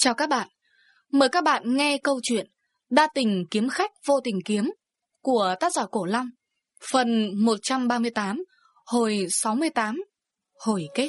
Chào các bạn, mời các bạn nghe câu chuyện Đa tình kiếm khách vô tình kiếm của tác giả Cổ Long, phần 138, hồi 68, hồi kết.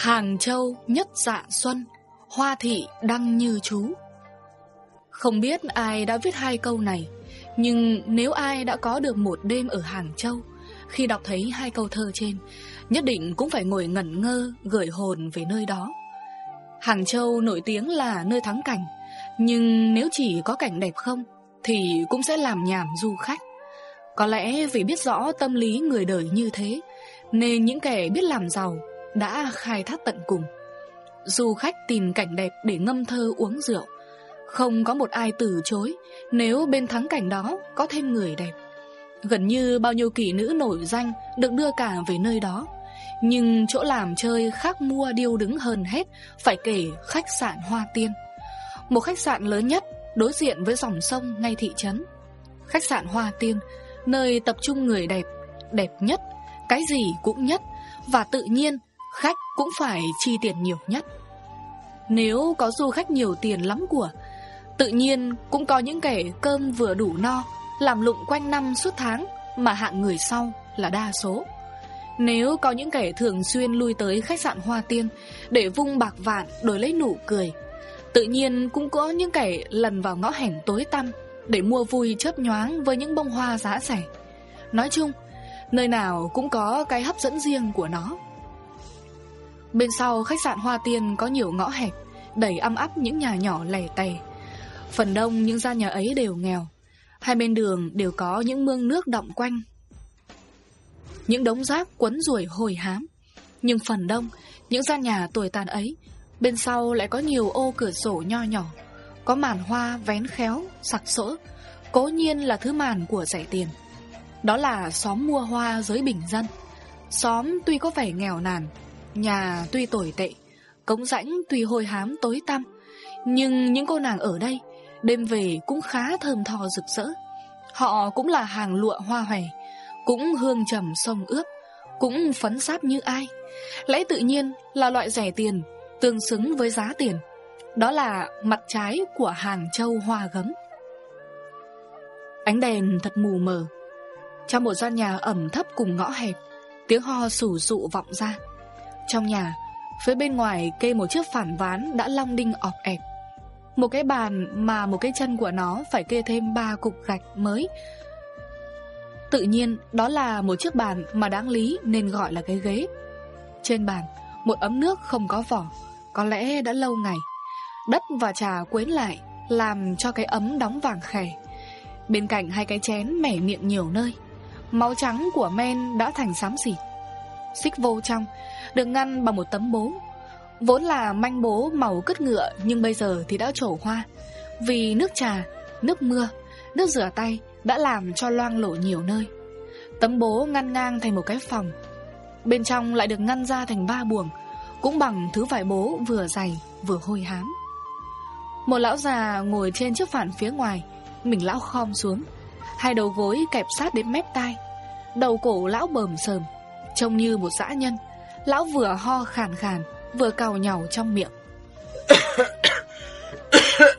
Hàng Châu nhất dạ xuân, hoa thị đăng như chú. Không biết ai đã viết hai câu này, nhưng nếu ai đã có được một đêm ở Hàng Châu, khi đọc thấy hai câu thơ trên, nhất định cũng phải ngồi ngẩn ngơ gửi hồn về nơi đó. Hàng Châu nổi tiếng là nơi thắng cảnh, nhưng nếu chỉ có cảnh đẹp không, thì cũng sẽ làm nhảm du khách. Có lẽ vì biết rõ tâm lý người đời như thế, nên những kẻ biết làm giàu đã khai thác tận cùng. Du khách tìm cảnh đẹp để ngâm thơ uống rượu, không có một ai từ chối nếu bên thắng cảnh đó có thêm người đẹp. Gần như bao nhiêu kỷ nữ nổi danh được đưa cả về nơi đó. Nhưng chỗ làm chơi khác mua điêu đứng hơn hết phải kể khách sạn Hoa Tiên. Một khách sạn lớn nhất đối diện với dòng sông ngay thị trấn. Khách sạn Hoa Tiên, nơi tập trung người đẹp, đẹp nhất, cái gì cũng nhất và tự nhiên khách cũng phải chi tiền nhiều nhất. Nếu có du khách nhiều tiền lắm của, tự nhiên cũng có những kẻ cơm vừa đủ no, làm lụng quanh năm suốt tháng mà hạng người sau là đa số. Nếu có những kẻ thường xuyên lui tới khách sạn Hoa Tiên để vung bạc vạn đổi lấy nụ cười, tự nhiên cũng có những kẻ lần vào ngõ hẻm tối tăm để mua vui chớp nhoáng với những bông hoa giá rẻ. Nói chung, nơi nào cũng có cái hấp dẫn riêng của nó. Bên sau khách sạn Hoa Tiên có nhiều ngõ hẹp, đầy âm ấp những nhà nhỏ lẻ tè. Phần đông những gian nhà ấy đều nghèo. Hai bên đường đều có những mương nước động quanh. Những đống rác quấn ruồi hồi hám. Nhưng phần đông, những gian nhà tuổi tàn ấy, bên sau lại có nhiều ô cửa sổ nho nhỏ. Có màn hoa vén khéo, sặc sỡ. Cố nhiên là thứ màn của rẻ tiền. Đó là xóm mua hoa dưới bình dân. Xóm tuy có vẻ nghèo nàn, Nhà tuy tồi tệ, cống rãnh tuy hôi hám tối tăm, nhưng những cô nàng ở đây, đêm về cũng khá thơm tho rực rỡ. Họ cũng là hàng lụa hoa hòe, cũng hương trầm sông ướp, cũng phấn sáp như ai. Lẽ tự nhiên là loại rẻ tiền, tương xứng với giá tiền. Đó là mặt trái của hàng châu hoa gấm. Ánh đèn thật mù mờ. Trong một gian nhà ẩm thấp cùng ngõ hẹp, tiếng ho sủ rụ vọng ra. Trong nhà, phía bên ngoài kê một chiếc phản ván đã long đinh ọp ẹp. Một cái bàn mà một cái chân của nó phải kê thêm ba cục gạch mới. Tự nhiên, đó là một chiếc bàn mà đáng lý nên gọi là cái ghế. Trên bàn, một ấm nước không có vỏ, có lẽ đã lâu ngày. Đất và trà quến lại, làm cho cái ấm đóng vàng khẻ. Bên cạnh hai cái chén mẻ miệng nhiều nơi. Máu trắng của men đã thành xám xịt. Xích vô trong được ngăn bằng một tấm bố. Vốn là manh bố màu cất ngựa nhưng bây giờ thì đã trổ hoa. Vì nước trà, nước mưa, nước rửa tay đã làm cho loang lổ nhiều nơi. Tấm bố ngăn ngang thành một cái phòng. Bên trong lại được ngăn ra thành ba buồng, cũng bằng thứ vải bố vừa dày vừa hôi hám. Một lão già ngồi trên chiếc phản phía ngoài, mình lão khom xuống, hai đầu gối kẹp sát đến mép tai. Đầu cổ lão bờm sờm, trông như một dã nhân. Lão vừa ho khàn khàn Vừa cào nhàu trong miệng.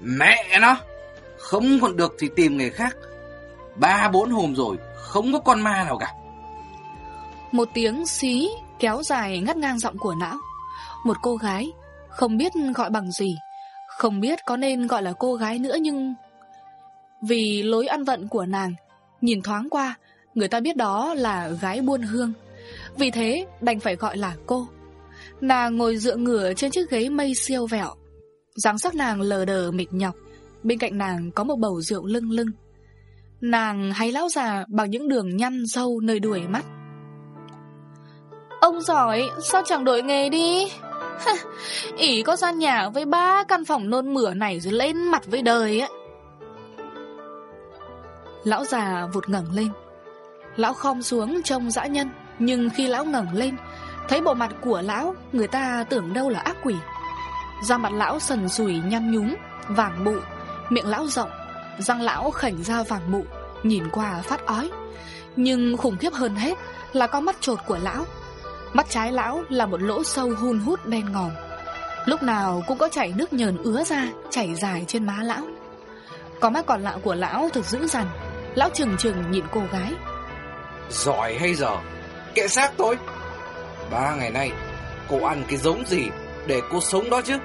Mẹ nó Không còn được thì tìm người khác. Ba bốn hôm rồi Không có con ma nào cả. Một tiếng xí kéo dài ngắt ngang giọng của lão. Một cô gái Không biết gọi bằng gì Không biết có nên gọi là cô gái nữa nhưng Vì lối ăn vận của nàng Nhìn thoáng qua Người ta biết đó là gái buôn hương vì thế đành phải gọi là cô Nàng ngồi dựa ngửa trên chiếc ghế mây siêu vẹo dáng sắc nàng lờ đờ mệt nhọc Bên cạnh nàng có một bầu rượu lưng lưng Nàng hay lão già bằng những đường nhăn sâu nơi đuổi mắt Ông giỏi, sao chẳng đổi nghề đi? ỉ có gian nhà với ba căn phòng nôn mửa này rồi lên mặt với đời ấy. Lão già vụt ngẩng lên. Lão khom xuống trông dã nhân, nhưng khi lão ngẩng lên, thấy bộ mặt của lão, người ta tưởng đâu là ác quỷ. Da mặt lão sần sùi nhăn nhúm, vàng mụ, miệng lão rộng, răng lão khảnh ra vàng mụ, nhìn qua phát ói. Nhưng khủng khiếp hơn hết là con mắt trột của lão. Mắt trái lão là một lỗ sâu hun hút đen ngòm. Lúc nào cũng có chảy nước nhờn ứa ra, chảy dài trên má lão. Con mắt còn lại của lão thực dữ dằn, lão chừng chừng nhìn cô gái. Giỏi hay giờ, kệ xác tôi. Ba ngày nay, cô ăn cái giống gì để cô sống đó chứ?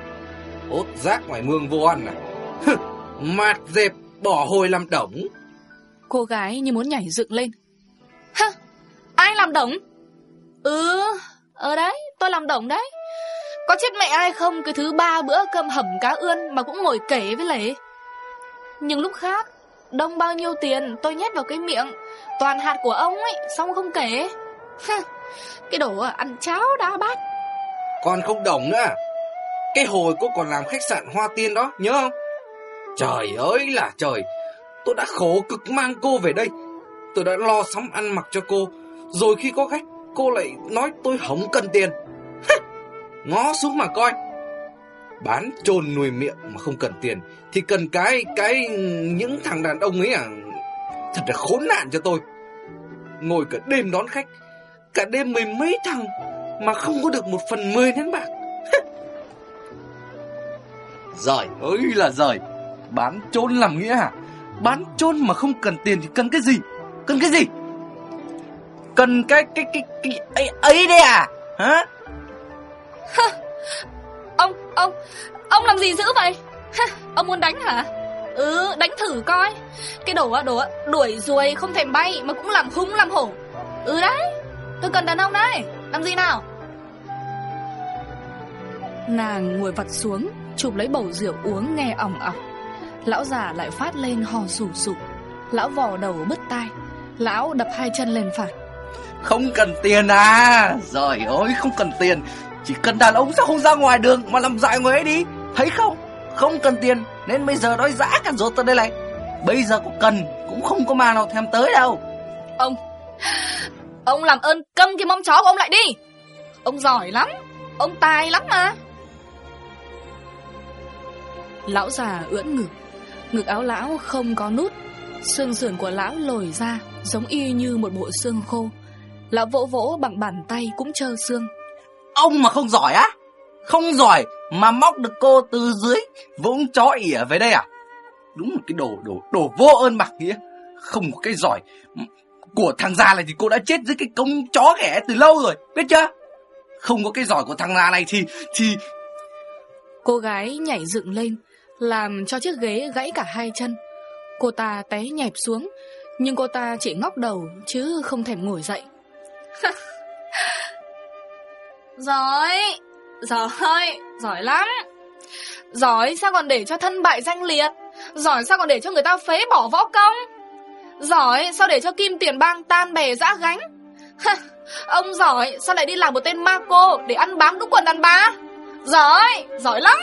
Ốt rác ngoài mương vô ăn à? Mạt dẹp bỏ hồi làm đổng. Cô gái như muốn nhảy dựng lên. Hơ Ai làm đổng? Ừ, ở đấy, tôi làm đổng đấy. Có chết mẹ ai không cái thứ ba bữa cơm hầm cá ươn mà cũng ngồi kể với lễ. Nhưng lúc khác, đông bao nhiêu tiền tôi nhét vào cái miệng, toàn hạt của ông ấy, xong không kể. cái đồ ăn cháo đá bát. Còn không đồng nữa à? Cái hồi cô còn làm khách sạn Hoa Tiên đó, nhớ không? Trời ơi là trời, tôi đã khổ cực mang cô về đây. Tôi đã lo sắm ăn mặc cho cô, rồi khi có khách, cô lại nói tôi không cần tiền. Ngó xuống mà coi. Bán chôn nuôi miệng mà không cần tiền, thì cần cái, cái, những thằng đàn ông ấy à, thật là khốn nạn cho tôi. Ngồi cả đêm đón khách, cả đêm mười mấy thằng, mà không có được một phần mười nén bạc. Giời ơi là giời Bán trôn làm nghĩa hả Bán trôn mà không cần tiền thì cần cái gì? Cần cái gì? Cần cái cái cái, cái ấy, ấy đấy à? Hả? Ông ông làm gì dữ vậy? Ha, Ông muốn đánh hả? Ừ đánh thử coi. Cái đồ á đồ á Đuổi ruồi không thèm bay Mà cũng làm hung làm hổ. Ừ đấy Tôi cần đàn ông đây Làm gì nào? Nàng ngồi vặt xuống Chụp lấy bầu rượu uống nghe ỏng ỏng. Lão già lại phát lên hò sủ sụ. Lão vò đầu bứt tai. Lão đập hai chân lên phạt. Không cần tiền à? Rồi ơi không cần tiền Chỉ cần đàn ông sao không ra ngoài đường Mà làm dại người ấy đi. Thấy không? Không cần tiền Nên bây giờ nói giã cả rốt tới đây này. Bây giờ có cần Cũng không có mà nào thèm tới đâu. Ông Ông làm ơn câm cái mông chó của ông lại đi. Ông giỏi lắm Ông tài lắm mà. Lão già ưỡn ngực Ngực áo lão không có nút. Xương sườn của lão lồi ra Giống y như một bộ xương khô. Lão vỗ vỗ bằng bàn tay cũng trơ xương Ông mà không giỏi á Không giỏi mà móc được cô từ dưới Vũng chó ỉa về đây à Đúng một cái đồ đồ đồ vô ơn bạc nghĩa Không có cái giỏi Của thằng già này thì cô đã chết dưới cái công chó ghẻ từ lâu rồi Biết chưa Không có cái giỏi của thằng già này thì Thì Cô gái nhảy dựng lên làm cho chiếc ghế gãy cả hai chân. Cô ta té nhẹp xuống, nhưng cô ta chỉ ngóc đầu chứ không thèm ngồi dậy. giỏi, giỏi, giỏi lắm. Giỏi sao còn để cho thân bại danh liệt, giỏi sao còn để cho người ta phế bỏ võ công. Giỏi sao để cho kim tiền bang tan bè dã gánh. Ông giỏi sao lại đi làm một tên ma cô để ăn bám đúng quần đàn bà. Giỏi, giỏi lắm.